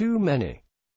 too many.